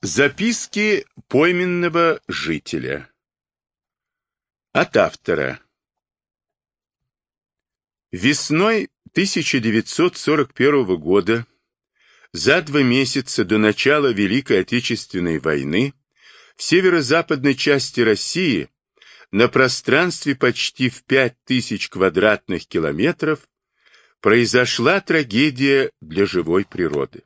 Записки пойменного жителя От автора Весной 1941 года, за два месяца до начала Великой Отечественной войны, в северо-западной части России на пространстве почти в 5000 квадратных километров произошла трагедия для живой природы.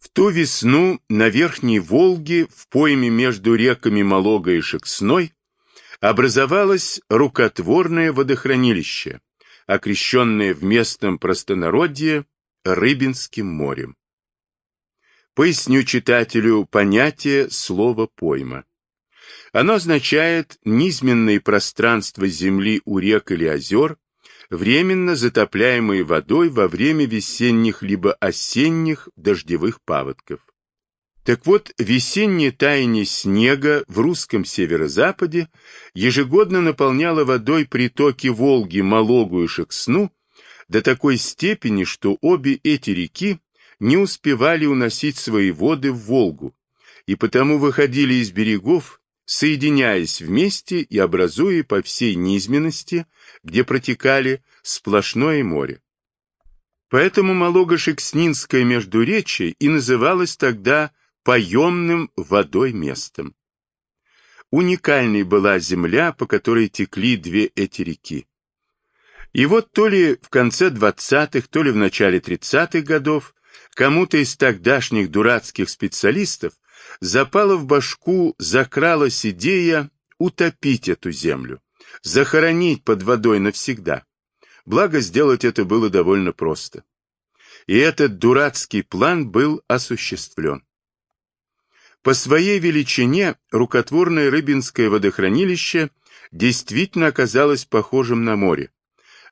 В ту весну на Верхней Волге, в пойме между реками Малога и Шексной, образовалось рукотворное водохранилище, окрещенное в местном простонародье Рыбинским морем. Поясню читателю понятие слова «пойма». Оно означает низменные пространства земли у рек или озер, временно затопляемые водой во время весенних либо осенних дождевых паводков. Так вот, весеннее таяние снега в русском северо-западе ежегодно наполняло водой притоки Волги, Малогу и Шексну до такой степени, что обе эти реки не успевали уносить свои воды в Волгу, и потому выходили из берегов соединяясь вместе и образуя по всей низменности, где протекали, сплошное море. Поэтому Малого-Шекснинское междуречие и называлось тогда поемным водой местом. Уникальной была земля, по которой текли две эти реки. И вот то ли в конце 20-х, то ли в начале 30-х годов кому-то из тогдашних дурацких специалистов запала в башку, закралась идея утопить эту землю, захоронить под водой навсегда. Благо, сделать это было довольно просто. И этот дурацкий план был осуществлен. По своей величине рукотворное Рыбинское водохранилище действительно оказалось похожим на море.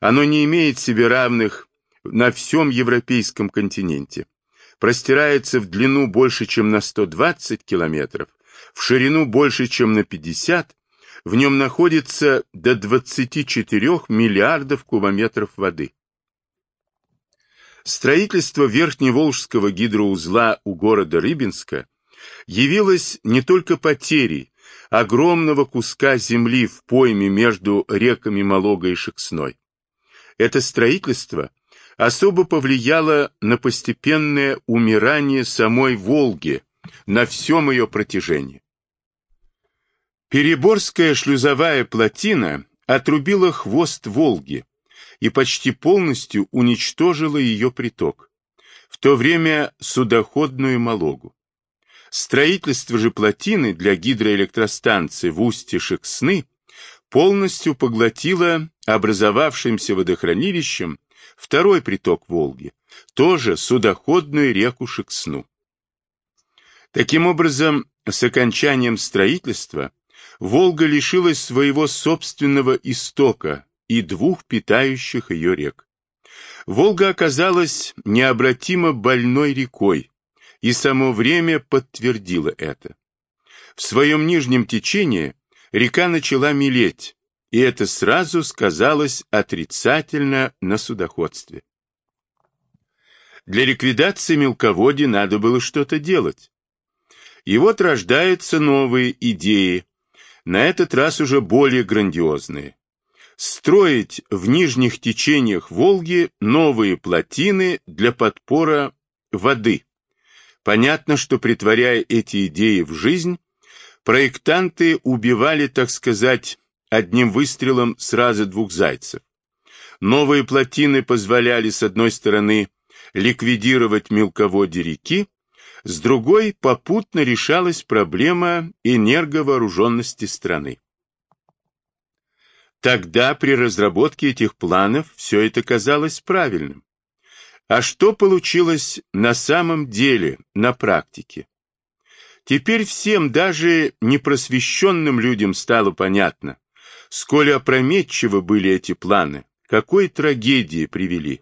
Оно не имеет себе равных на всем европейском континенте простирается в длину больше, чем на 120 километров, в ширину больше, чем на 50, в нем находится до 24 миллиардов кубометров воды. Строительство Верхневолжского гидроузла у города Рыбинска явилось не только потерей огромного куска земли в пойме между реками Малога и Шексной. Это строительство особо повлияло на постепенное умирание самой Волги на всем ее протяжении. Переборская шлюзовая плотина отрубила хвост Волги и почти полностью уничтожила ее приток, в то время судоходную Малогу. Строительство же плотины для гидроэлектростанции в устье Шексны полностью поглотило образовавшимся водохранилищем второй приток Волги, тоже судоходную реку Шексну. Таким образом, с окончанием строительства Волга лишилась своего собственного истока и двух питающих ее рек. Волга оказалась необратимо больной рекой, и само время подтвердило это. В своем нижнем течении река начала мелеть, и это сразу сказалось отрицательно на судоходстве. Для ликвидации мелководья надо было что-то делать. И вот рождаются новые идеи, на этот раз уже более грандиозные. Строить в нижних течениях Волги новые плотины для подпора воды. Понятно, что притворяя эти идеи в жизнь, проектанты убивали, так сказать, одним выстрелом сразу двух зайцев. Новые плотины позволяли, с одной стороны, ликвидировать мелководье реки, с другой попутно решалась проблема энерговооруженности страны. Тогда при разработке этих планов все это казалось правильным. А что получилось на самом деле, на практике? Теперь всем, даже непросвещенным людям стало понятно, Сколь опрометчивы были эти планы, какой трагедии привели.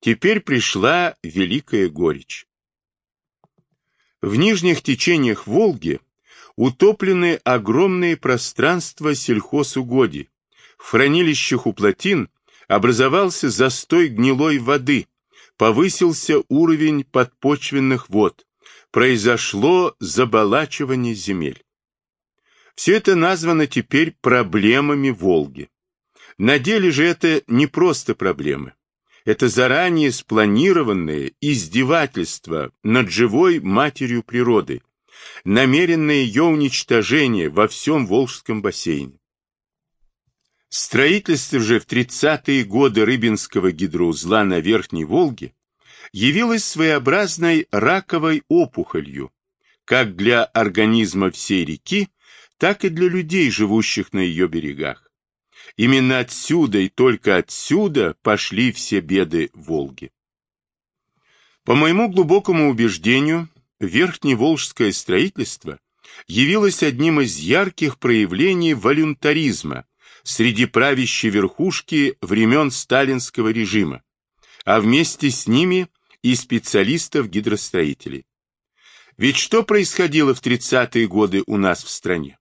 Теперь пришла великая горечь. В нижних течениях Волги утоплены огромные пространства сельхозугодий. В хранилищах у плотин образовался застой гнилой воды, повысился уровень подпочвенных вод, произошло заболачивание земель. Все это названо теперь проблемами Волги. На деле же это не просто проблемы. Это заранее спланированное издевательство над живой матерью природы, намеренное ее уничтожение во всем Волжском бассейне. Строительство же в 30-е годы Рыбинского гидроузла на Верхней Волге явилось своеобразной раковой опухолью, как для организма всей реки, так и для людей, живущих на ее берегах. Именно отсюда и только отсюда пошли все беды Волги. По моему глубокому убеждению, верхневолжское строительство явилось одним из ярких проявлений волюнтаризма среди правящей верхушки времен сталинского режима, а вместе с ними и специалистов-гидростроителей. Ведь что происходило в 30-е годы у нас в стране?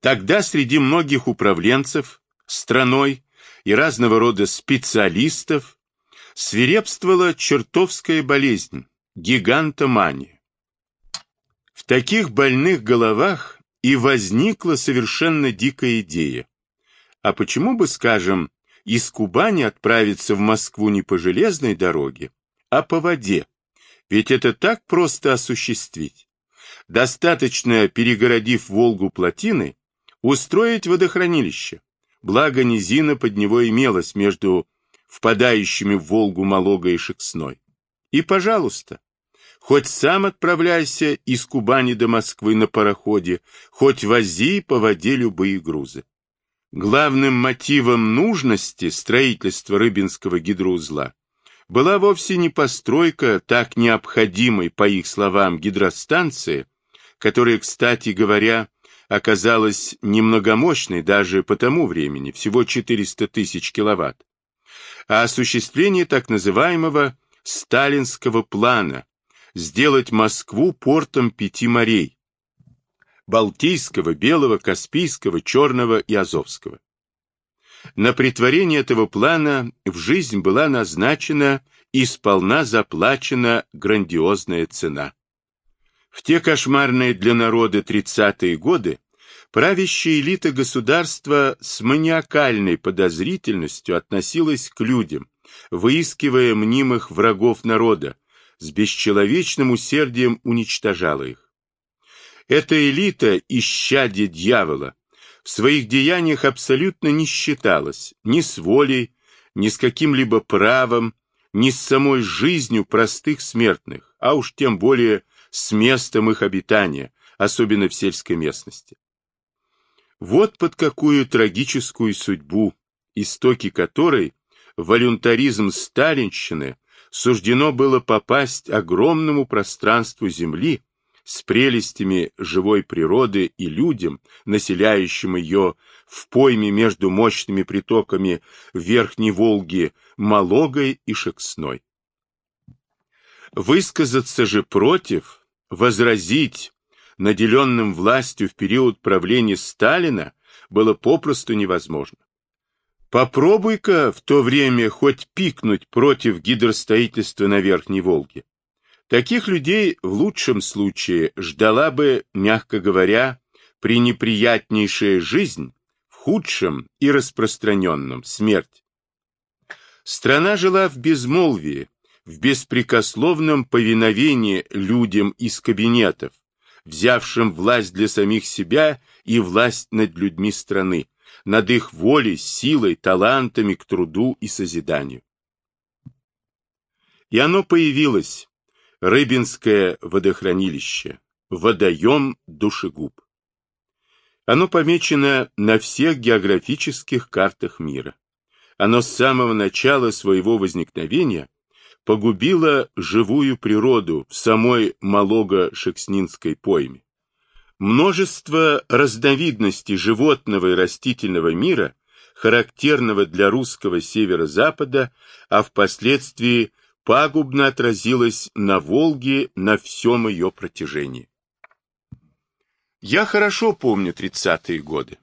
Тогда среди многих управленцев страной и разного рода специалистов свирепствовала чертовская болезнь, гигантомания. В таких больных головах и возникла совершенно дикая идея. А почему бы, скажем, из Кубани отправиться в Москву не по железной дороге, а по воде? Ведь это так просто осуществить. Достаточно, перегородив Волгу плотиной, устроить водохранилище. Благо низина под него имелась между впадающими в Волгу Малога и Шексной. И, пожалуйста, хоть сам отправляйся из Кубани до Москвы на пароходе, хоть вози по воде любые грузы. Главным мотивом нужности строительства Рыбинского гидроузла была вовсе не постройка так необходимой, по их словам, гидростанции, которая, кстати говоря, оказалась немногомощной даже по тому времени, всего 400 тысяч киловатт, а осуществление так называемого сталинского плана сделать Москву портом пяти морей – Балтийского, Белого, Каспийского, Черного и Азовского. На притворение этого плана в жизнь была назначена и сполна заплачена грандиозная цена. В те кошмарные для народа 30-е годы правящая элита государства с маниакальной подозрительностью относилась к людям, выискивая мнимых врагов народа, с бесчеловечным усердием уничтожала их. Эта элита, исчадие дьявола, в своих деяниях абсолютно не считалась ни с волей, ни с каким-либо правом, ни с самой жизнью простых смертных, а уж тем более с местом их обитания, особенно в сельской местности. Вот под какую трагическую судьбу, истоки которой волюнтаризм сталинщины суждено было попасть огромному пространству Земли с прелестями живой природы и людям, населяющим ее в пойме между мощными притоками Верхней Волги, Малогой и Шексной. Высказаться же против, возразить наделенным властью в период правления Сталина было попросту невозможно. Попробуй-ка в то время хоть пикнуть против гидростроительства на Верхней Волге. Таких людей в лучшем случае ждала бы, мягко говоря, пренеприятнейшая жизнь, в худшем и распространенном смерть. Страна жила в безмолвии, в беспрекословном повиновении людям из кабинетов, взявшим власть для самих себя и власть над людьми страны, над их волей, силой, талантами к труду и созиданию. И оно появилось, Рыбинское водохранилище, водоем душегуб. Оно помечено на всех географических картах мира. Оно с самого начала своего возникновения погубило живую природу в самой Малого-Шекснинской пойме. Множество разновидностей животного и растительного мира, характерного для русского северо-запада, а впоследствии пагубно отразилось на Волге на всем ее протяжении. Я хорошо помню тридцатые годы.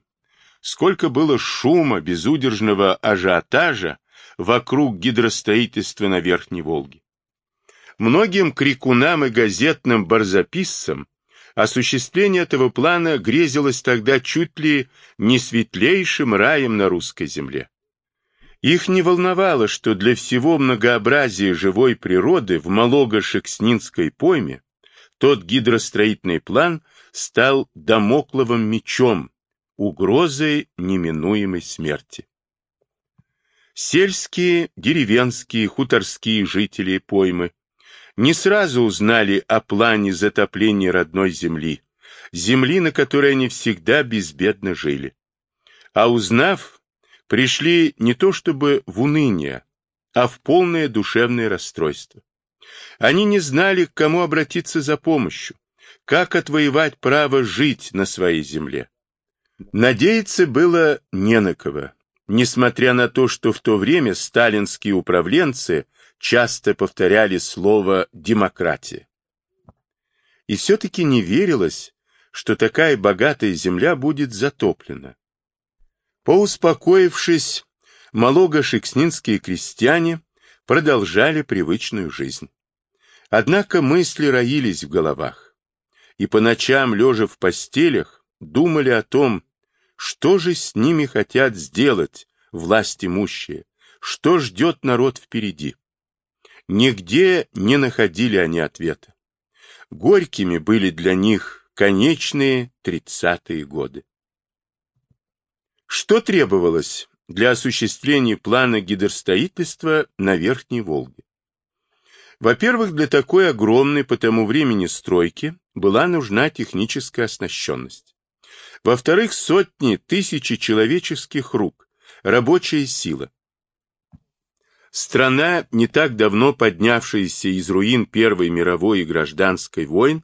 Сколько было шума, безудержного ажиотажа вокруг гидростроительства на Верхней Волге. Многим крикунам и газетным барзаписцам осуществление этого плана грезилось тогда чуть ли не светлейшим раем на русской земле. Их не волновало, что для всего многообразия живой природы в Малого-Шекснинской пойме тот гидростроительный план стал домокловым мечом, угрозой неминуемой смерти. Сельские, деревенские, хуторские жители поймы не сразу узнали о плане затопления родной земли, земли, на которой они всегда безбедно жили. А узнав, пришли не то чтобы в уныние, а в полное душевное расстройство. Они не знали, к кому обратиться за помощью, как отвоевать право жить на своей земле. Надеяться было не на кого, несмотря на то, что в то время сталинские управленцы часто повторяли слово «демократия». И все-таки не верилось, что такая богатая земля будет затоплена. Поуспокоившись, малого-шекснинские крестьяне продолжали привычную жизнь. Однако мысли роились в головах, и по ночам, лежа в постелях, думали о том, что же с ними хотят сделать власть имущие, что ждет народ впереди. Нигде не находили они ответа. Горькими были для них конечные тридцатые годы. Что требовалось для осуществления плана гидростроительства на Верхней Волге? Во-первых, для такой огромной по тому времени стройки была нужна техническая оснащенность. Во-вторых, сотни, тысячи человеческих рук, рабочая сила. Страна, не так давно поднявшаяся из руин Первой мировой и гражданской войн,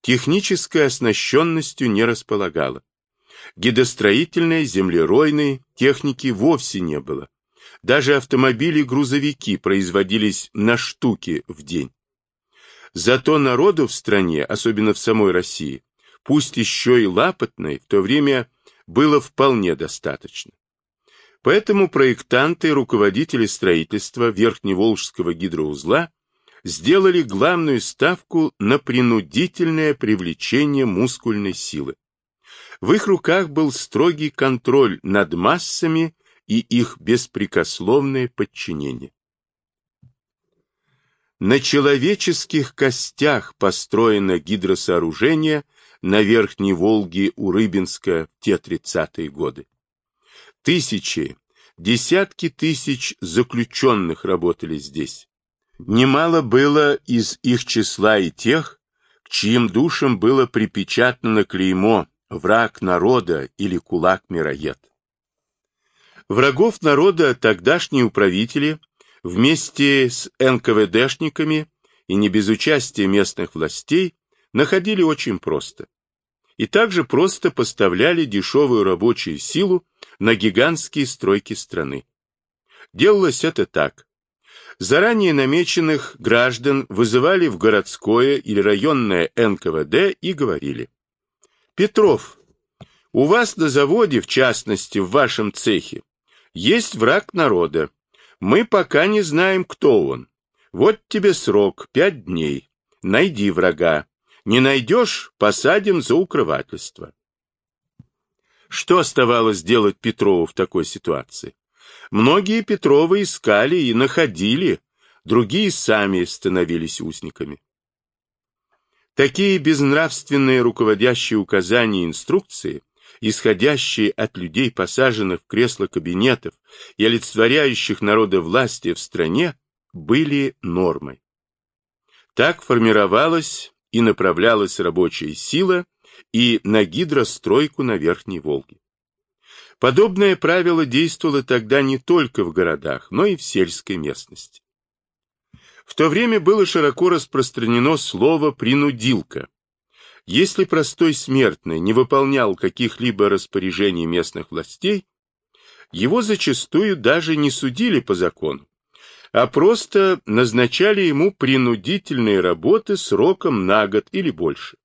технической оснащенностью не располагала. Гидостроительной, землеройной техники вовсе не было. Даже автомобили-грузовики производились на штуки в день. Зато народу в стране, особенно в самой России, пусть еще и лапотной, в то время было вполне достаточно. Поэтому проектанты и руководители строительства Верхневолжского гидроузла сделали главную ставку на принудительное привлечение мускульной силы. В их руках был строгий контроль над массами и их беспрекословное подчинение. На человеческих костях построено гидросооружение на Верхней Волге у Рыбинска в те тридцатые годы. Тысячи, десятки тысяч заключенных работали здесь. Немало было из их числа и тех, к чьим душам было припечатано клеймо «враг народа» или «кулак-мироед». Врагов народа тогдашние управители вместе с НКВДшниками и не без участия местных властей находили очень просто. И также просто поставляли дешевую рабочую силу на гигантские стройки страны. Делалось это так. Заранее намеченных граждан вызывали в городское или районное НКВД и говорили. «Петров, у вас на заводе, в частности, в вашем цехе, есть враг народа. Мы пока не знаем, кто он. Вот тебе срок, пять дней. Найди врага. Не найдешь — посадим за укрывательство. Что оставалось делать Петрову в такой ситуации? Многие Петровы искали и находили, другие сами становились узниками. Такие безнравственные руководящие указания и инструкции, исходящие от людей, посаженных в кресла кабинетов и олицетворяющих власти в стране, были нормой. Так формировалась и направлялась рабочая сила и на гидростройку на Верхней Волге. Подобное правило действовало тогда не только в городах, но и в сельской местности. В то время было широко распространено слово «принудилка». Если простой смертный не выполнял каких-либо распоряжений местных властей, его зачастую даже не судили по закону, а просто назначали ему принудительные работы сроком на год или больше.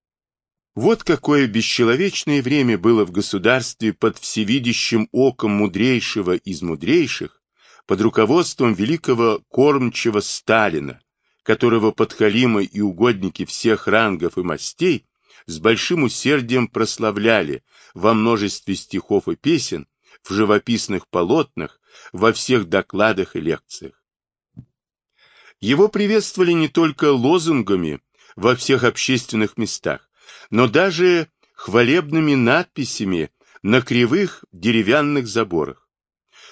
Вот какое бесчеловечное время было в государстве под всевидящим оком мудрейшего из мудрейших, под руководством великого кормчего Сталина, которого подхалимы и угодники всех рангов и мастей с большим усердием прославляли во множестве стихов и песен, в живописных полотнах, во всех докладах и лекциях. Его приветствовали не только лозунгами во всех общественных местах, но даже хвалебными надписями на кривых деревянных заборах.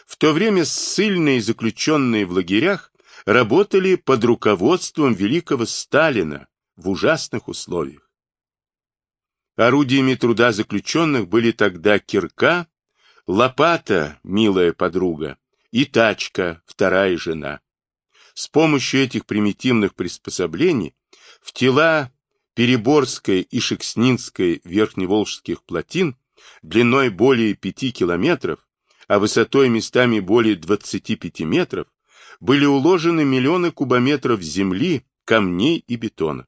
В то время ссыльные, заключенные в лагерях, работали под руководством великого Сталина в ужасных условиях. Орудиями труда заключенных были тогда кирка, лопата, милая подруга, и тачка, вторая жена. С помощью этих примитивных приспособлений в тела Переборской и Шекснинской верхневолжских плотин длиной более 5 километров, а высотой местами более 25 метров, были уложены миллионы кубометров земли, камней и бетона.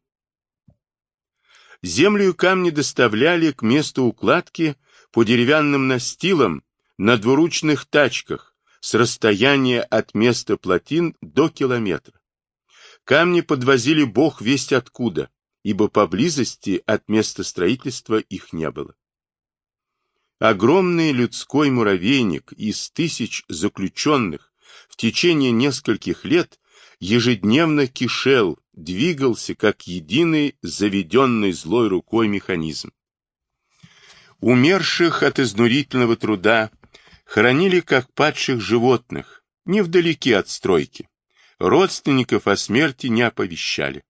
Землю и камни доставляли к месту укладки по деревянным настилам на двуручных тачках с расстояния от места плотин до километра. Камни подвозили бог весть откуда, ибо поблизости от места строительства их не было. Огромный людской муравейник из тысяч заключенных в течение нескольких лет ежедневно кишел, двигался как единый заведенный злой рукой механизм. Умерших от изнурительного труда хоронили как падших животных, невдалеке от стройки. Родственников о смерти не оповещали.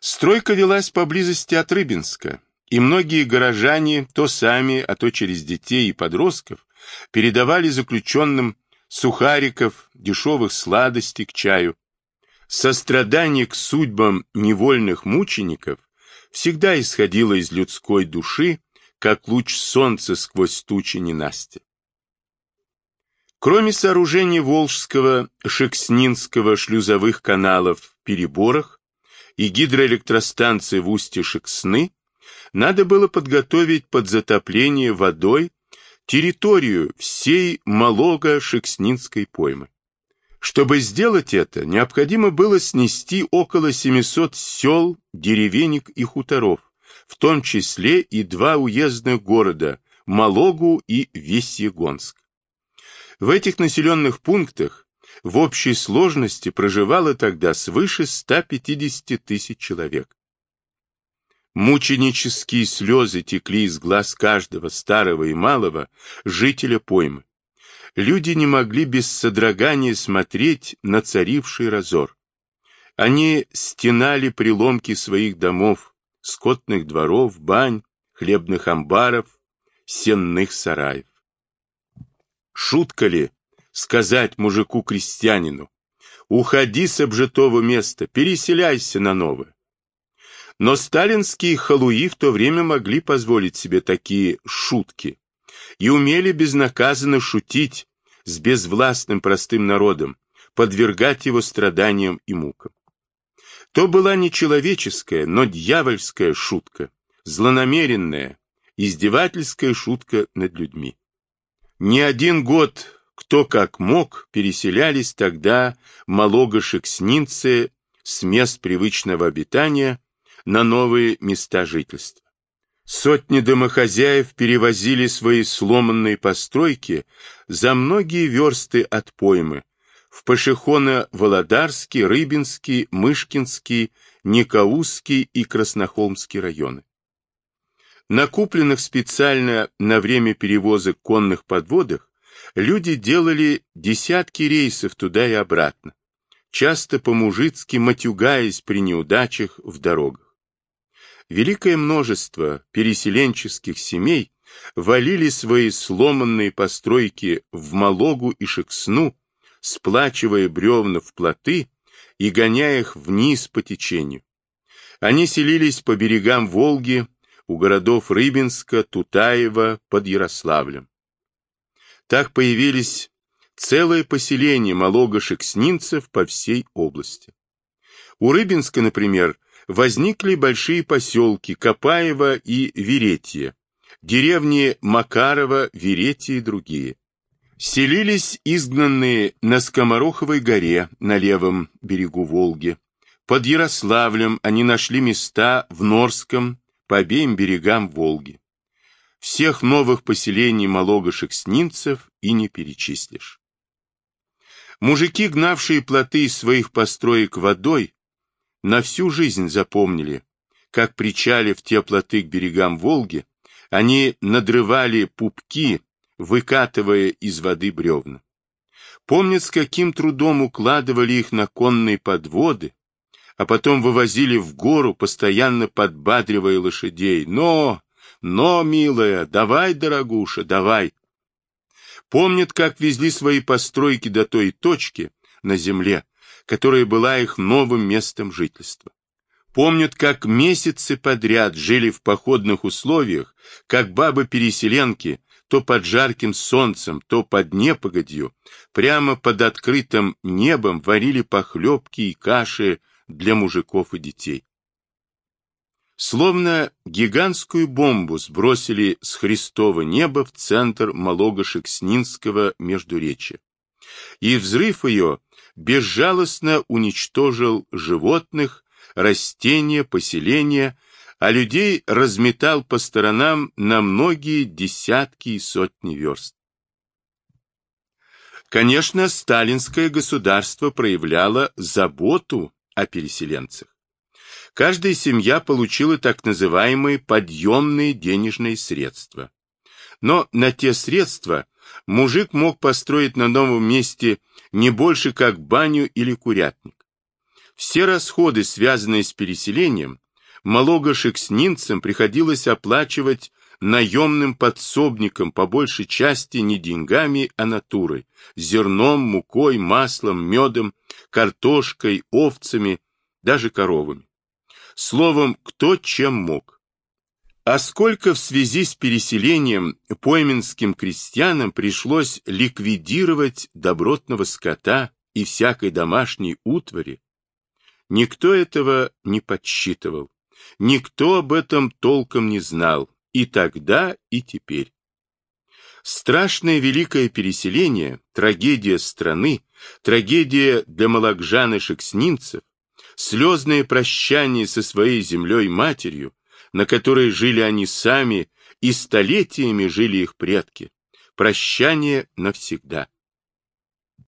Стройка велась поблизости от Рыбинска, и многие горожане, то сами, а то через детей и подростков, передавали заключенным сухариков, дешевых сладостей к чаю. Сострадание к судьбам невольных мучеников всегда исходило из людской души, как луч солнца сквозь тучи ненастья. Кроме сооружения Волжского, Шекснинского шлюзовых каналов в переборах, и гидроэлектростанции в устье Шексны, надо было подготовить под затопление водой территорию всей Малого-Шекснинской поймы. Чтобы сделать это, необходимо было снести около 700 сел, деревенек и хуторов, в том числе и два уездных города – Малогу и Весьегонск. В этих населенных пунктах в общей сложности проживало тогда свыше 150 тысяч человек. Мученические слезы текли из глаз каждого, старого и малого, жителя поймы. Люди не могли без содрогания смотреть на царивший разор. Они стенали приломки своих домов, скотных дворов, бань, хлебных амбаров, сенных сараев. Шутка ли сказать мужику-крестьянину, уходи с обжитого места, переселяйся на новое. Но сталинские халуи в то время могли позволить себе такие шутки и умели безнаказанно шутить с безвластным простым народом, подвергать его страданиям и мукам. То была не человеческая, но дьявольская шутка, злонамеренная, издевательская шутка над людьми. Не один год кто как мог, переселялись тогда малого-шекснинцы с мест привычного обитания на новые места жительства. Сотни домохозяев перевозили свои сломанные постройки за многие версты от поймы в Пашихоно-Володарский, Рыбинский, Мышкинский, Никаузский и Краснохолмский районы. На купленных специально на время перевозок конных подводах люди делали десятки рейсов туда и обратно, часто по-мужицки матюгаясь при неудачах в дорогах. Великое множество переселенческих семей валили свои сломанные постройки в Малогу и Шексну, сплачивая бревна в плоты и гоняя их вниз по течению. Они селились по берегам Волги, у городов Рыбинска, Тутаева, под Ярославлем. Так появились целое поселение малого-шекснинцев по всей области. У Рыбинска, например, возникли большие поселки Копаева и Веретье, деревни Макарова, Веретье и другие. Селились изгнанные на Скомороховой горе на левом берегу Волги, Под Ярославлем они нашли места в Норском по обеим берегам Волги. Всех новых поселений малогошек-снинцев и не перечислишь. Мужики, гнавшие плоты из своих построек водой, на всю жизнь запомнили, как причалив те плоты к берегам Волги, они надрывали пупки, выкатывая из воды бревна. Помнят, с каким трудом укладывали их на конные подводы, а потом вывозили в гору, постоянно подбадривая лошадей. «Но! Но, милая, давай, дорогуша, давай!» Помнят, как везли свои постройки до той точки на земле, которая была их новым местом жительства. Помнят, как месяцы подряд жили в походных условиях, как бабы-переселенки, то под жарким солнцем, то под непогодью, прямо под открытым небом варили похлебки и каши для мужиков и детей. Словно гигантскую бомбу сбросили с Христова неба в центр Малого-Шекснинского междуречия. И взрыв ее безжалостно уничтожил животных, растения, поселения, а людей разметал по сторонам на многие десятки и сотни верст. Конечно, сталинское государство проявляло заботу о переселенцах. Каждая семья получила так называемые подъемные денежные средства. Но на те средства мужик мог построить на новом месте не больше как баню или курятник. Все расходы, связанные с переселением, малогошекснинцам приходилось оплачивать наемным подсобникам по большей части не деньгами, а натурой, зерном, мукой, маслом, медом, картошкой, овцами, даже коровами. Словом, кто чем мог. А сколько в связи с переселением пойменским крестьянам пришлось ликвидировать добротного скота и всякой домашней утвари, Никто этого не подсчитывал, никто об этом толком не знал, и тогда, и теперь. Страшное великое переселение, трагедия страны, трагедия для малокжанышек-снинцев, слезное прощание со своей землей-матерью, на которой жили они сами и столетиями жили их предки, прощание навсегда.